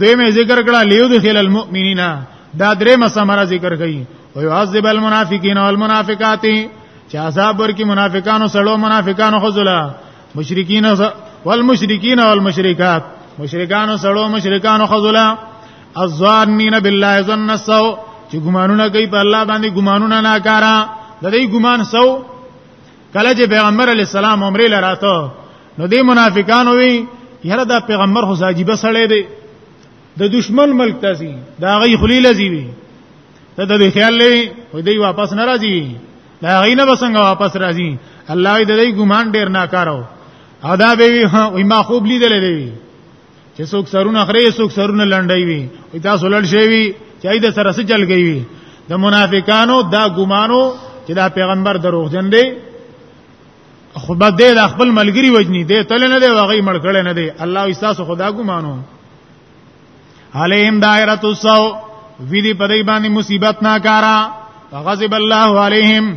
دوی مې ذکر کړه لیو د خلل المؤمنین دا درې مسمره ذکر کړي او يعذب المنافقین والمنافقات چې عذاب ورکی منافقانو سړو منافقانو خذلا مشرکین والمشرکین والمشرکات مشرکانو سړو مشرکانو خذلا الظانین بالله ظن السو چې ګمانونه کوي په الله باندې ګمانونه ناکارا د دې ګمان سو کله چې پیغمبر علی السلام عمره لراته نو دې منافقانو وی یره دا پیغمبر خو عجیب سړی دی د دشمن ملک تاسو دا غي خلی لذي وی ته د دې خیال لوي وې دې واپس ناراضي دا غي نه بسنګ واپس راځي الله دې دې ګمان ډیر ناکارو ادا به وی ما خوب لیدل دی چې څوک سرونه خري څوک سرونه لنډي وي تاسو لړ شي وي چې اې د سره سره چل گئی وي د منافقانو دا ګمانو چې دا پیغمبر دروغجن دی خو بد دی د خپل ملګری وجنی دی تل نه دی واغی مړ کړي نه دی الله ایساسو خدا ګمانو علیهم دائرۃ السو وی دی پدای باندې مصیبت ناکارا غضب الله علیهم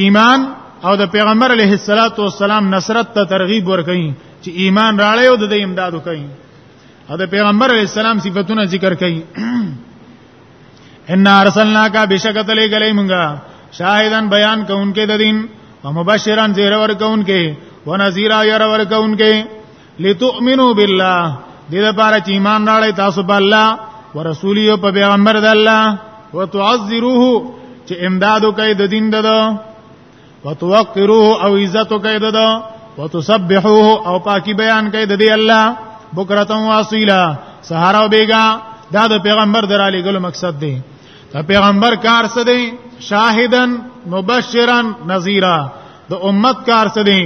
ایمان او د پیغمبر علیه الصلاۃ والسلام نصرت ته ترغیب ورکړي چې ایمان راړی او د دې امداد وکړي او د پیغمبر علیه السلام صفاتونه ذکر کړي ان ارسلناک بشکت لګلې مونږه شاهدان بیان کوونکې د دین او مبشران زیر ورکوونکې ونذیرا ير ورکوونکې لتؤمنو بالله دې لپاره چې ایمان راړی تاسو په الله ورسولی او په پیغمبر د الله وتعذروه چې امداد کوي د دین دده وتوقروه او عزت کوي دده وتسبحوه او پاکي بیان کوي د دې الله بکرته واصیلا سهار او بیگا دا د پیغمبر درالي ګلو مقصد دی دا پیغمبر کار څه دی شاهدن مبشرا نذیرا د امت کار څه دی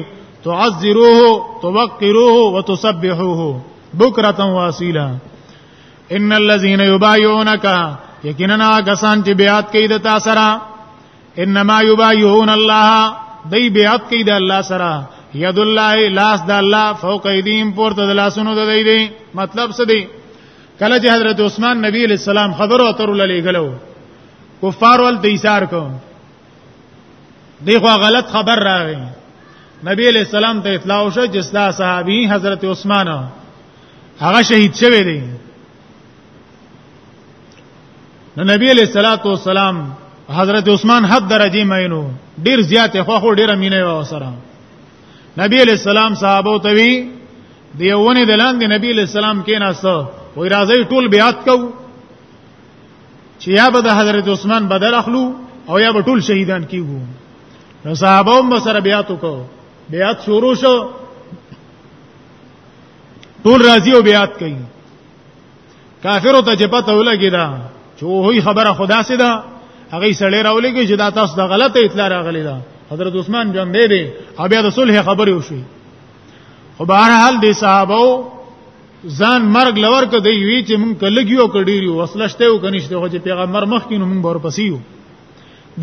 تعذروه توقروه وتسبحوه بكره واصيلا ان الذين يبايعونك یقینا کسان چې بیعت کوي د تا سره انما يبايعون الله دی بیعت کوي د الله سره ید الله لاس د الله فوق ایدیم پورته د لاسونو د دی دی مطلب څه دی کله چې حضرت عثمان نبی علیہ السلام خبر او تر للی غلو کفار ول دیثار کو دی خو غلط خبر راغی نبی علیہ السلام ته اطلاع شو چې ستا صحابي حضرت عثمان هغه شهید شوی دی نو نبی علیہ الصلات والسلام حضرت عثمان حد درجه مینو ډیر زیات خو خو ډیر مینه و سره نبی علیہ السلام صحابه ته وی دیونه دلاندې نبی علیہ السلام کیناسته وای راځي ټول بیات کوو چې یا به د حضرت عثمان بدل اخلو او یا به ټول شهیدان کیږو نو صحابه هم سره بیعت وکړو بیعت شروع شو ټول راضی او بیعت کوي کافرو ته چې پته ولګی دا چې وې خبره خدا سي ده هغه سړی راولېږي چې دا تاسو د غلطه اطلاع راغلی ده حضرت عثمان جون دی دی او بیا د صلح خبرې وشي خو بهر حال دي صحابه ځان مرګ لور ک دی وی چې مونږ کلګیو کډیری وسلشته او کنيشته خو چې پیغمبر مخ کینو مونږ ور پسې یو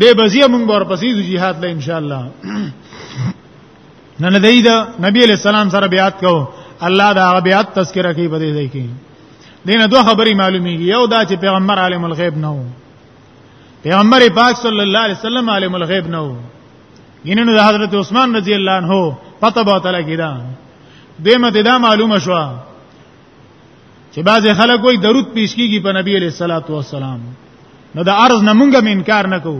دې بزیه مونږ ور پسې یو jihad له ان شاء الله نن دې دا نبی علیہ السلام سره بیات کو الله دا بیات تذکرہ کوي بده دی کې دینه دوه خبرې معلومیږي یو دا چې پیغمبر عالم الغیب نه وو پیغمبر پاک صلی الله علیه وسلم عالم الغیب نه وو ینه د حضرت عثمان رضی الله عنه پته به تعالی کیدا دیمه ته دا معلومه شو چې بعضی خلک وای درود پیش کیږي په نبی علیہ الصلوۃ والسلام نو د عرض نه مونږه مې انکار نکو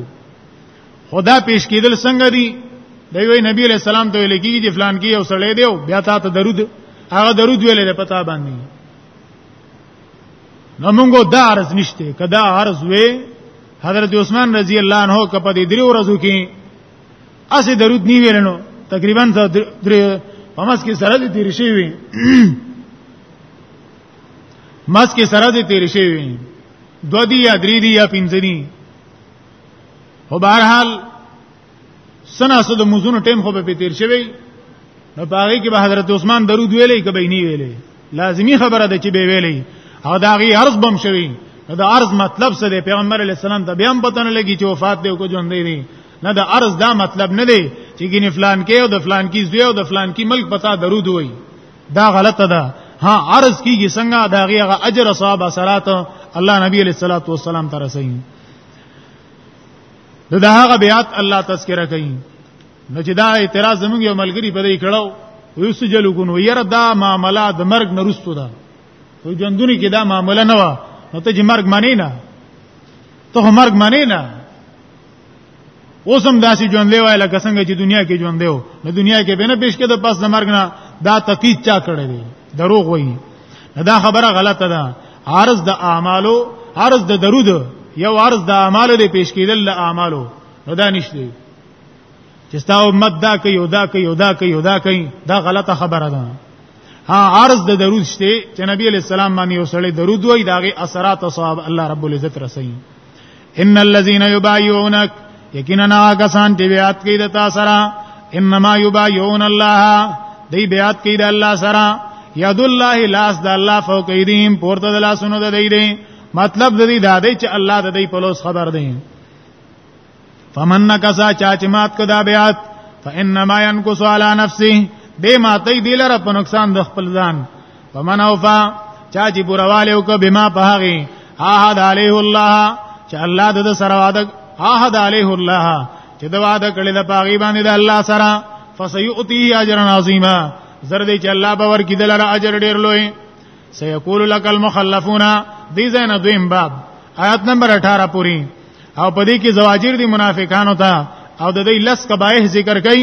خدا پیش کیدل څنګه دی دی وی نبی علیہ السلام ته ویل کیږي چې فلان کی او سړی دی بیا تا ته درود هغه درود ویلې پتا باندې نمونږه دا عرض نشته کدا عرض وې حضرت عثمان رضی الله عنه کپه دې درو ورځو کې اسه درود نی ویلنو تقریبا درې پمس کې سره دې تیر شي وي مس کې سره دې تیر شي وي دو دی یا درې دی یا پنځه دی خو بهرحال سناسو د موزونو ټیم خو به تیر شوی نو پاره کې به حضرت عثمان درود ویلې کبه نه ویلې لازمی خبره ده چې به ویلې او دا غي عرض بم شوی دا عرض مطلب څه دی پیغمبر علی السلام ته بیا هم پته نه لګی چې وفات دی او کو ژوند دی نه دا عرض دا مطلب نه دی چې ګینه فلان کې او د فلان کې زوی او د فلان کې ملک پتا درود وای دا غلطه ده ها عرض کیږي څنګه دا غي هغه اجر صاحب صلوات الله نبی علیہ الصلوۃ والسلام ترسین نو دا هغه بیات الله تذکرہ کوي نو چې دا اعتراض زمونږ یو ملګری په دې کړو وی سجلو کو نو یره دا معاملہ د مرګ نه رسو ده خو ژوندونی کې دا معاملہ نه و نو ته چې مرګ معنی نه ته مرګ معنی نه اوسم داسې ژوند دی وای لکه څنګه چې دنیا کې ژوند دی نو دنیا کې به نه پیش کېده پس د مرګ نه دا تقید چا کړی دی دروغ وایي دا خبره غلطه ده عرض د اعمالو عرض د درود یو عرض د اعمالو لري پیش کېدل له اعمالو نو دا نشته چې ستا امت دا کوي او دا کوي او دا کوي او دا کوي دا غلطه خبره ده ها عرض د درود شته چې نبی علی السلام باندې وسړي درود وای داغه اثرات او ثواب الله رب العزت رسي ان الذين يبايعونك یقینا کسان چې بیعت کوي د تا سره انما يبايعون الله دی بیعت کوي د الله سره ید الله لاس د الله فوق ایدیم پورته د لاسونو د دی دی مطلب د دې دا دی چې الله د دې په لوس خبر دی فمن نکسا چا چې مات کو دا بیعت فانما ينقص على نفسه دې ماته دې لره په نقصان د خپل ځان فمن اوفا چا چې پرواله وک بما پهغي عهد عليه الله چې الله د سره وعده عهد عليه الله چې د وعده کړی د پاغي باندې د الله سره فسيؤتي اجر عظیما زر دې چې الله باور کې دلر اجر ډیر لوی سيقول لك المخلفون دې زین دویم باب آیات نمبر 18 پوری او پدې کې زواجر دي منافقانو ته او د دې لس کبایح ذکر کړي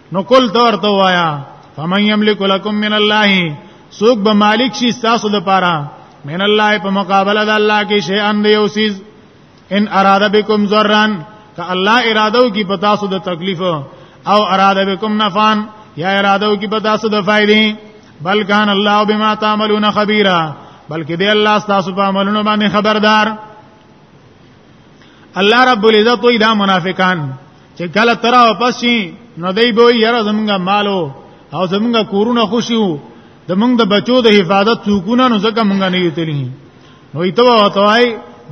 نو کول دور ته وایا فمن یملک لکم من الله سوق به مالک شي تاسو د پاره من الله په مقابله د الله کې شی ان دی اوسیز ان اراده بكم ذران ک الله اراده وکي په تاسو د تکلیف او اراده بكم نفعا یا اراده وکي په تاسو د فائدې بل کان الله بما تعملون خبيرا بلکې دی الله تاسو په عملونو باندې خبردار الله رب العزت وی دا منافقان چې کله تر او پسې نو دی به یره زمونږه مالو او زمونږه کورونه خوشیو د مونږ د بچو د حفاظت څوکونه نو ځکه مونږ نه یوتلی نو ایتو وتوای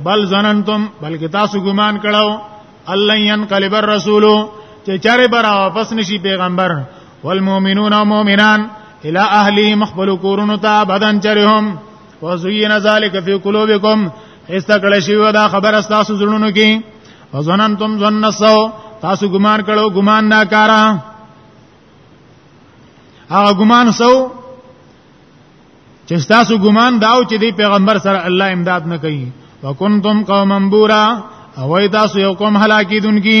بل زننتم بلکې تاسو ګمان کړو الله ينقلب الرسول چې چاره بر واپس نشي پیغمبر والمؤمنون مؤمنان الى اهلهم خپل کورونو ته بدن چرهم وزین ذالک فی قلوبکم ایستا کړه شی دا خبر تاسو زړونو کې وزننتم ظن سو تاسو ګمان کړو ګمان نه کارا هغه ګمان سو چې تاسو ګمان داو چې دی پیغمبر سره الله امداد نه کوي وکنتم قوما بورا او تاسو یو قوم هلاکیدونکي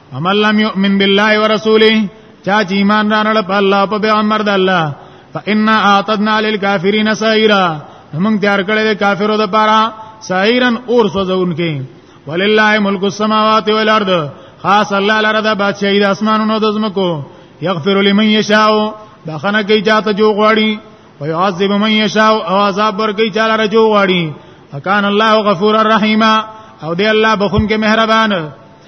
امن لم يؤمن بالله ورسوله چا چې ایمان نه لرل په الله په پیغمبر د الله فإن اعتدنا للكافرين سعيرا موږ تیار کړل د کافرو د پاره سعيرا اور سوزونکي ولله ملک السماوات والارض خاص الله لره د بادشاہي د اسمانونو د زمکو یغفر لمن یشاء بخنه کوي چاته جو غواړي او يعذب من يشاء او عذاب ورکي چاله رجو غواړي وکانه الله غفور الرحیم او دی الله بخون کې مهربان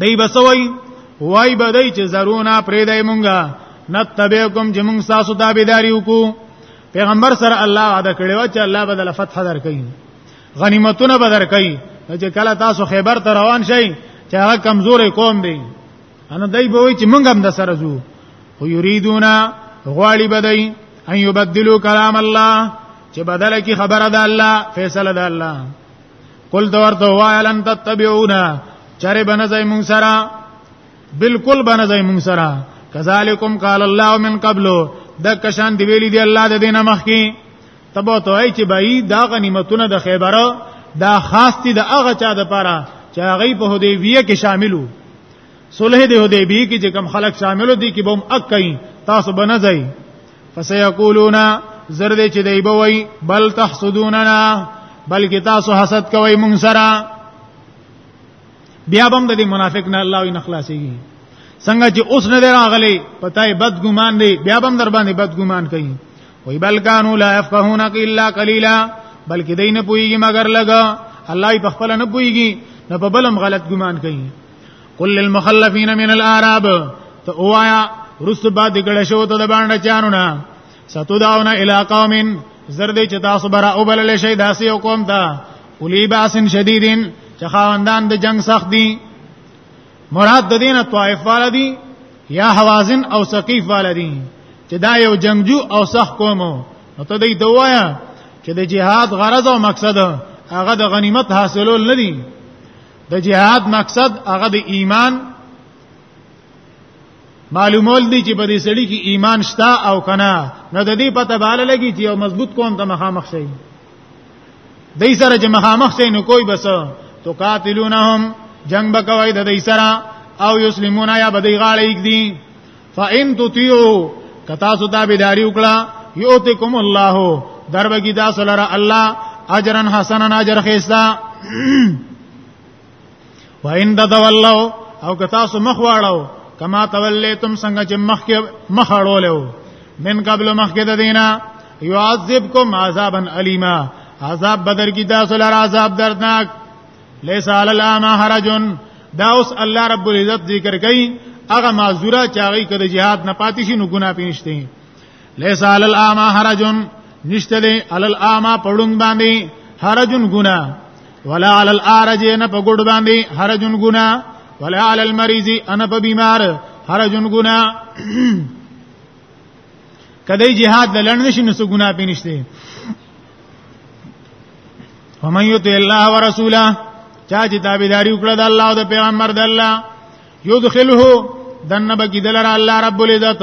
دی بسوي وای بدای چې زرونا پرې دای مونږه نتبعکم چې مونږ تاسو تابعداري وکړو پیغمبر سره الله وعده کړی و چې الله بدل فتح درکړي غنیمتونه بدر کوي چې کله تاسو خیبر ته روان شئ چې هغه کمزورې قوم دی ان دای به وي چې مونږ هم د سره ځو خو یریدونا غواړي بدای ان یبدلوا کلام الله چې بدل کی خبره د الله فیصله د الله قل دور دو وایلن تتبعونا چرې بنځای مونږ سره بالکل بنځای مونږ سره کذالکم قال الله من قبل د کشان دی ویلی دی الله د دینه مخکی تبو ته ای چې بای دا غنیمتونه د خیبر دا خاص دي د هغه چا د پاره چې هغه په هدیبیه کې شاملو صلح د هدیبیه کې چې کم خلک شاملو دي کې بم اک کئ تاسو بنځای فسيقولون زر دې چې دی بوي بل تحسدوننا بلکې تاسو حسد کوئ مونږ سره بیا بم د منافق نه الله وي نخلاصيږي څنګه چې اوس نه راغلي پتاي بد ګمان دی بیا بم در باندې بد ګمان کوي وي بل کانوا لا يفقهون الا قليلا بلکې دین پويږي مگر لګا الله په خپل نه پويږي نه په بلم غلط ګمان کوي قل للمخلفین من الاراب ته اوایا رست بعد کړه شو ته د باندې چانو نه ستوداونه الی قوم زردی چې تاسو برا او بلل شي داسې یو قوم ته اولی باسن شدیدین چې خاوندان د جنگ سخت دي مراد د دینه طائف والا دي یا حوازن او ثقيف والا دي چې دا یو جنگجو او سخت قوم نو ته دې دوایا چې د جهاد غرض او مقصد هغه د غنیمت حاصلول نه دي د جهاد مقصد هغه د ایمان معلومول دي چې په دې سړي کې ایمان شته او کنه نو د دې پته باله لګي چې یو مضبوط قوم ته مخامخ شي دای سره چې مخامخ شي نو کوئی بس تو قاتلونهم جنگ بکوي د دې سره او یسلمون یا بدی غاړه یک دي فإن تطيعوا کتا سو تابعداري وکړه یوتکم الله دربګی دا سره الله اجرا حسنا اجر خيستا وإن تولوا او کتا سو مخ واړو کما تولیتم څنګه چې مخ کې مخ اړولیو من قبل مخ کې د دینه يعذبكم عذابا الیما عذاب بدر کی تاسو لپاره عذاب دردناک ليس على الاما حرج دا اوس الله رب العزت ذکر کوي هغه معذوره چې هغه کده jihad نه پاتې شي نو ګناه پینشته ليس على الاما حرج نشته له على الاما پړون باندې حرج ګناه ولا على الارج نه په ګډ باندې حرج ګناه ولا على المريض انا په بیمار حرج ګناه کله جهاد لړن نشي نو څه ګناه پې نشته ومن یطع الله ورسوله چا چې تابعداري وکړه د الله او د پیغمبر د الله یدخله دنه بګیدل را الله رب العزت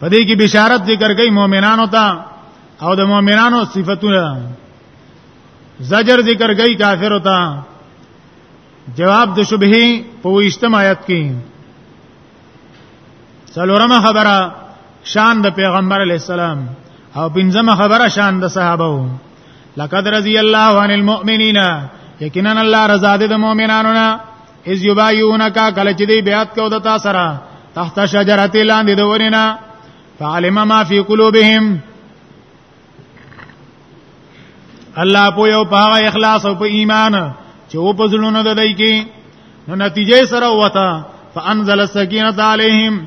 پدې کې بشارت ذکر کوي مؤمنانو ته او د مؤمنانو صفاتونه زجر ذکر کوي کافرو ته جواب د شبهه په وشتم آیت کې څلورمه خبره شان د پیغمبر علی السلام او پنځمه خبره شان د صحابه لقد رضی الله عن المؤمنین یقینا الله رضا ده د مؤمنانو نه اذ یبایونک کله چې دی بیات کو د تا سره تحت شجره لاندې د ورنه فعلم ما فی قلوبهم الله په یو په اخلاص او په ایمان چې و په زړونو د دای کې نو نتیجې سره وته فانزل السکینه علیهم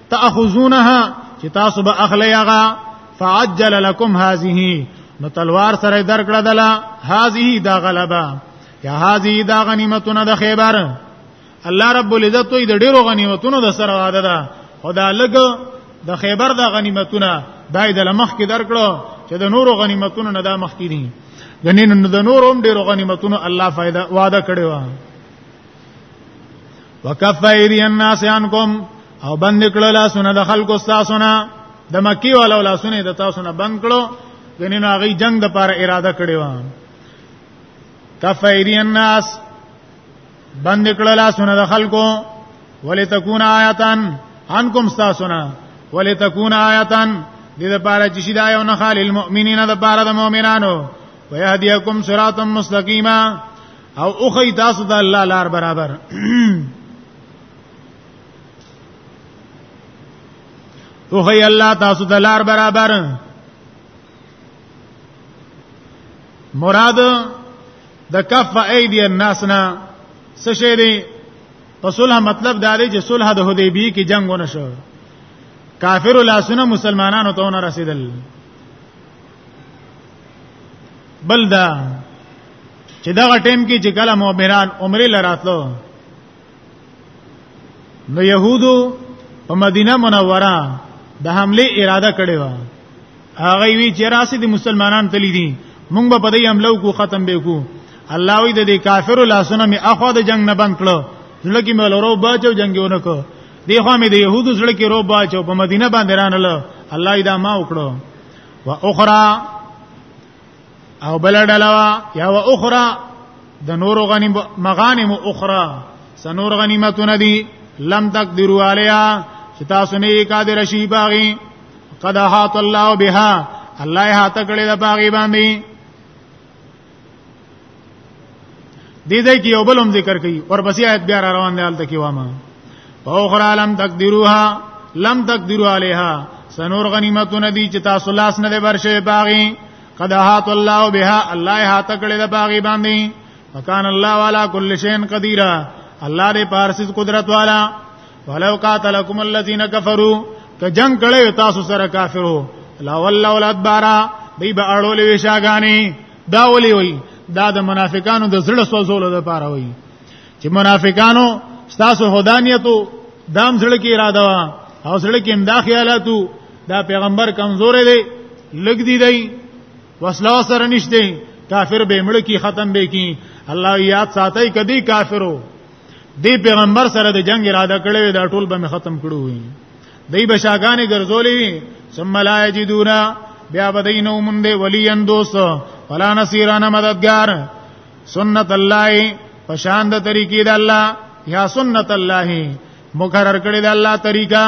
تاخذونها چې تاسو به اخلي هغه فعجل لكم هذه نو تلوار سره درکړه دلا هذه دا غلبا یا هذه دا غنیمتونه د خیبر الله رب العزت دوی د ډیرو غنیمتونو د سره وعده ده خدا لګ د خیبر د غنیمتونه دای د لمخ کې درکړو چې د نورو غنیمتونو نه دا مخ کې دي غنین د نورو هم ډیرو غنیمتونو الله فائدہ وعده کړی و وکفایری الناس عنکم او بند کړه لاسونه د خلکو تاسو نه د مکی والو لاسونه د تاسو نه بند کړو غنی نو هغه جنگ د پاره اراده کړی و کفایری الناس بند کړه لاسونه د خلکو ولتكون آیاتن عنکم تاسو نه ولتكون آیاتن دې د پاره چې شیدا یو نه خال المؤمنین د پاره د مؤمنانو ويهديكم صراطا مستقيما او اوخی تاسو د الله لار برابر اوخی الله تاسو د لار برابر مراد د کف ایدی الناس نه څه شی دی په صلح مطلب دا دی چې صلح د حدیبی کې جنگ ونه شو کافر لاسونه مسلمانانو ته نه رسیدل بل دا چې دا ټیم کې چې کله مؤمنان عمره لراتلو نو يهودو په مدینه منوره د حمله اراده کړې و هغه وی چې راسي د مسلمانان تللی دي مونږ به په دې حمله کو ختم به کو الله وی د دې کافرو لاسونه می اخو د جنگ نه بند کړو زړه کې مې لورو باچو جنگونه کو دی خو مې د يهودو زړه کې رو باچو په مدینه باندې رانل الله دا ما وکړو و اخرى او بل ډلوا یا و اخرى د نور غنیم مغانم اخرى سنور غنیمتون دی لم تقدروا علیها چې تاسو نه قادر شي باغی قد حات الله بها الله یې هاته کړی د باغی باندې دې دې کې یو بل هم ذکر کړي ورپسې آیت بیا را روان دی حالت کې وامه اوخرا لم تقدروها لم تقدروا عليها سنور غنیمتونه دي چې تاسو لاس نه دی برشه باغی قد احاط الله بها الله احاط کړی د باغی باندې فکان الله والا کل شین قدیر الله دې پارسیز قدرت والا ولو قاتلکم الذين كفروا که جنگ کړي تاسو سره کافرو لا والله ولاد بارا دی به اړولې وشاګانی دا ولي وي دا د منافقانو د زړه سوزولو لپاره وي چې منافقانو ستاسو هدانیتو دام زړه کې اراده وا او زړه کې امدا خیالاتو دا پیغمبر کمزور دی لګ دی دی وسلو سره نشته کافر به مړ کی ختم به کی الله یاد ساتي کدی کافرو دی پیغمبر سره د جنگ اراده کړې دا ټول به ختم کړو وي دی بشاګانې ګرځولې وي ثم لا یجدونا بیا بدینو مونږ دی ولین دوست ولا نصیرانه مددگار سنت الله پشان د طریقې د الله یا سنت الله مقرر کړی د الله طریقہ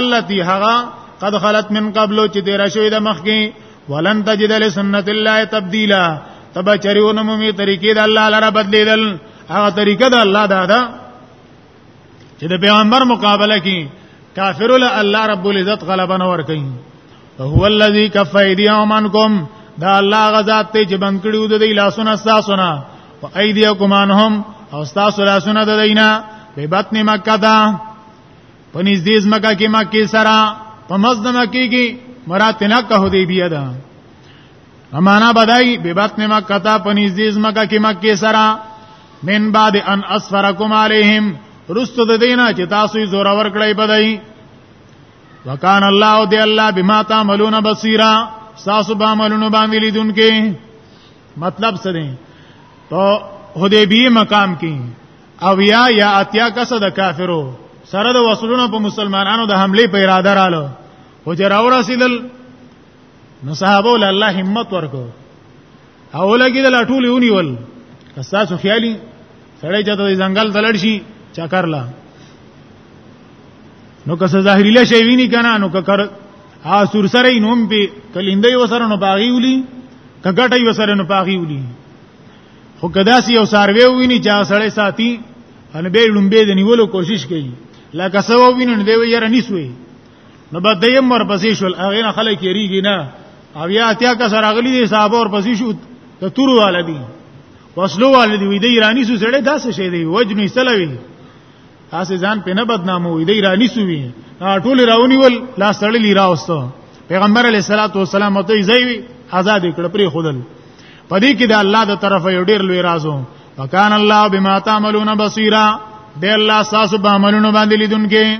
التي هغه قد خلت من قبل چې تیر شوی د مخکې ولن تجد لسنت الله تبديلا تبا چریو نمومی طریقې د الله لره بدلیدل هغه طریقه د الله دا ده چې د پیغمبر مقابله کې کافر له الله رب العزت غلبه نه ور کوي هو الذی کف ایدیهم عنکم دا الله غزاد ته چې بند کړیو د دې لاسونه تاسو نه او ایدیکم انهم او تاسو لاسونه د دینه په بطن مکه دا په نږدې مکه کې مکه سره په مسجد مکه کې مراد نه که حدیبیه ده امانا بدای به بطن مکه تا پنیز دیز مکه کې مکه سرا من بعد ان اسفرکم علیهم رستو د دینا چې تاسو یې زور ور کړی بدای وکان الله دی الله بما تعملون بصیرا تاسو به عملونه باندې لیدونکې مطلب څه دی تو حدیبی مقام کې او یا یا اتیا کس د کافرو سره د وسلونو په مسلمانانو د حمله په اراده رالو او جراور رسیدل نو صحابه ول الله همت ورکو او لګي د لاټول یونیول کساسو خیالي سړی چې د ځنګل تلړ شي چکر لا نو که څه ظاهري له شي ویني کنه نو که کر ها سور سره نوم په کلیندې وسره نو باغی ولي کګټي وسره نو باغی ولي خو کدا سی یو ساروی ویني چې سړی ساتي ان به لومبه د نیولو کوشش کوي لکه سو ویني نو دی یاره نیسوي نو به دیم ور پسې شول هغه نه خلک یریږي نه او یا اتیا کا سره غلی دي صاحب ور پسې شو ته تور والدي وسلو والدي وي د ایرانی سو سره داسې شي دی وجنی سلوي تاسو ځان په نه بدنامو وي د ایرانی سو وي ټول راونی ول لا سړلی راوستو پیغمبر علیه الصلاۃ والسلام ته یې زوی آزاد کړ پرې خودل پدې کې د الله د طرفه یو ډیر لوی رازو وکان الله بما تعملون بصیرا د الله ساس به عملونه باندې لیدونکي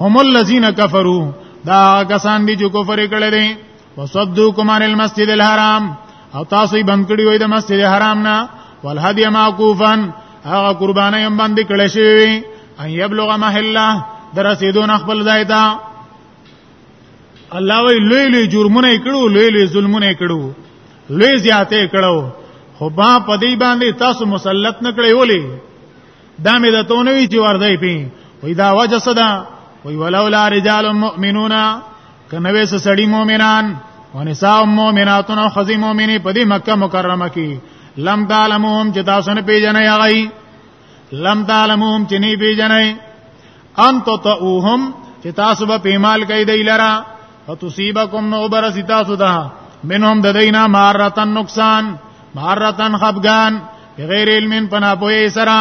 هم الذين كفروا دا کسان دي چې کفر کړي دي وصدوكم عن المسجد الحرام او تاسو یې بند کړی وای د مسجد حرام نه والهدي معكوفا هغه قربانې هم باندې کړې شي ان يبلغ محله در رسیدون خپل ځای ته الله وی لوی لوی جرمونه کړو لوی لوی ظلمونه کړو لوی زیاته کړو خو با پدی باندې تاسو مسلط نکړی ولې دا مې د تونه وی چې ورځي پی وای دا وجه صدا وای ولولا رجال مؤمنون کنه وې سړی مؤمنان ونساء مؤمنات او خزي مؤمنه په دې مکه مکرمه کې لم تعلمهم چې تاسو نه پیژنې هغه لم تعلمهم چې نه پیژنې انت تؤهم چې تاسو به پیمال کوي دی لره فتصيبكم نوبر ستاسو ده منهم د دینا مارتن نقصان مارتن خفغان بغیر علم پنا پوي سرا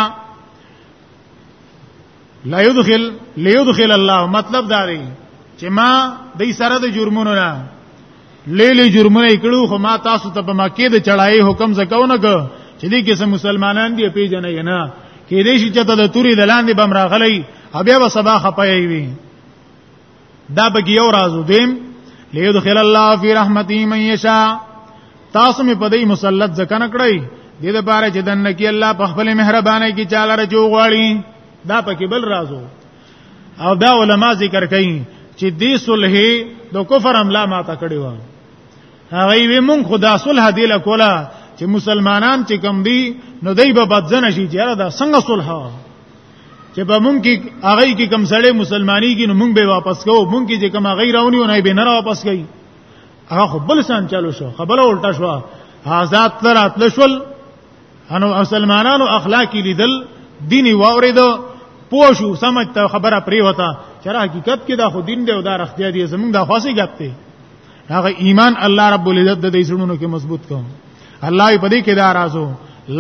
لا يدخل ليدخل الله مطلب دا دی چې ما د سره د جرمونو نه لیلی جرمونه کړو خو ما تاسو ته په مکه د چړای حکم زکونه ک چې دې کې سم مسلمانان دی پیژنې نه کې دې شي چې ته د توري د لاندې بم راغلی بیا به سبا خپایوي دا به یو راز دیم ليدخل الله فی رحمته من یشاء تاسو می په دې مسلط ځکه نه کړی د دې لپاره چې دنه کې الله په خپل مهربانه کې چاله رجو غواړي دا پکې بل رازو او دا علما ذکر کوي چې دې صلح د کفر عمله ماته کړی و هغه وی مونږ خدا صلح دی له کوله چې مسلمانان چې کم دي نو دای په بدزنه شي چې دا څنګه صلح چې په مونږ کې هغه کې کم سړی مسلمانۍ کې نو مونږ به واپس کوو مونږ کې چې کم هغه راونی نه به نه واپس کوي هغه خپل سان چالو شو خبره الټه شو آزاد تر اتل شول انو مسلمانانو اخلاقی لیدل دیني واورید پوه شو سمج ته خبره پری وتا چې حقیقت کې دا خو دین دی او دا رختیا دی زمونږ د خاصه ګپ دی هغه ایمان الله رب العزت د دې سړونو کې مضبوط کوم الله په دې کې دا رازو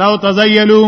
لو تزیلوا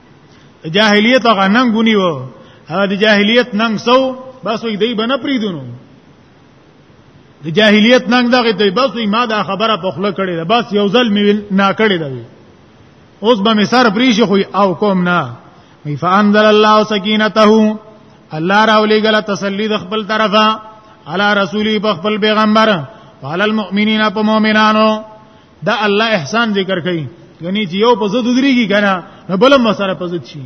جاهلیت هغه ننګ ونیو هغه د جاهلیت ننګ سو بس وي دی بنه پریدونو د جاهلیت ننګ دغه دی بس وي ما دا خبره په خله کړې ده بس یو ځل مې نه کړې ده اوس به مې سر پریش خو او کوم نه وی فانزل الله سکینته الله راولې غل تسلی د خپل طرفه علی رسولی په خپل پیغمبر وعلى المؤمنین په مؤمنانو دا الله احسان ذکر کوي یعنی چې یو په زد دريږي کنه نو بل مسره په زد شي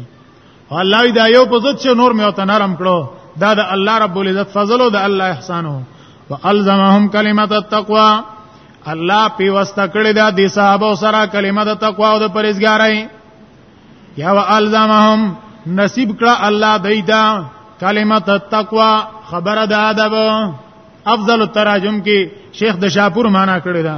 الله دا یو په زد چې نور مې او تنارم کړو دا د الله رب العزت فضل او د الله احسانو والزمهم کلمت التقوا الله په واسطه کړی دا د صحابه سره کلمه د تقوا او د پرهیزګارۍ یا والزمهم نصیب کړه الله دیدا کلمت التقوا خبره د ادب افضل التراجم کې شیخ د شاپور معنا کړی دا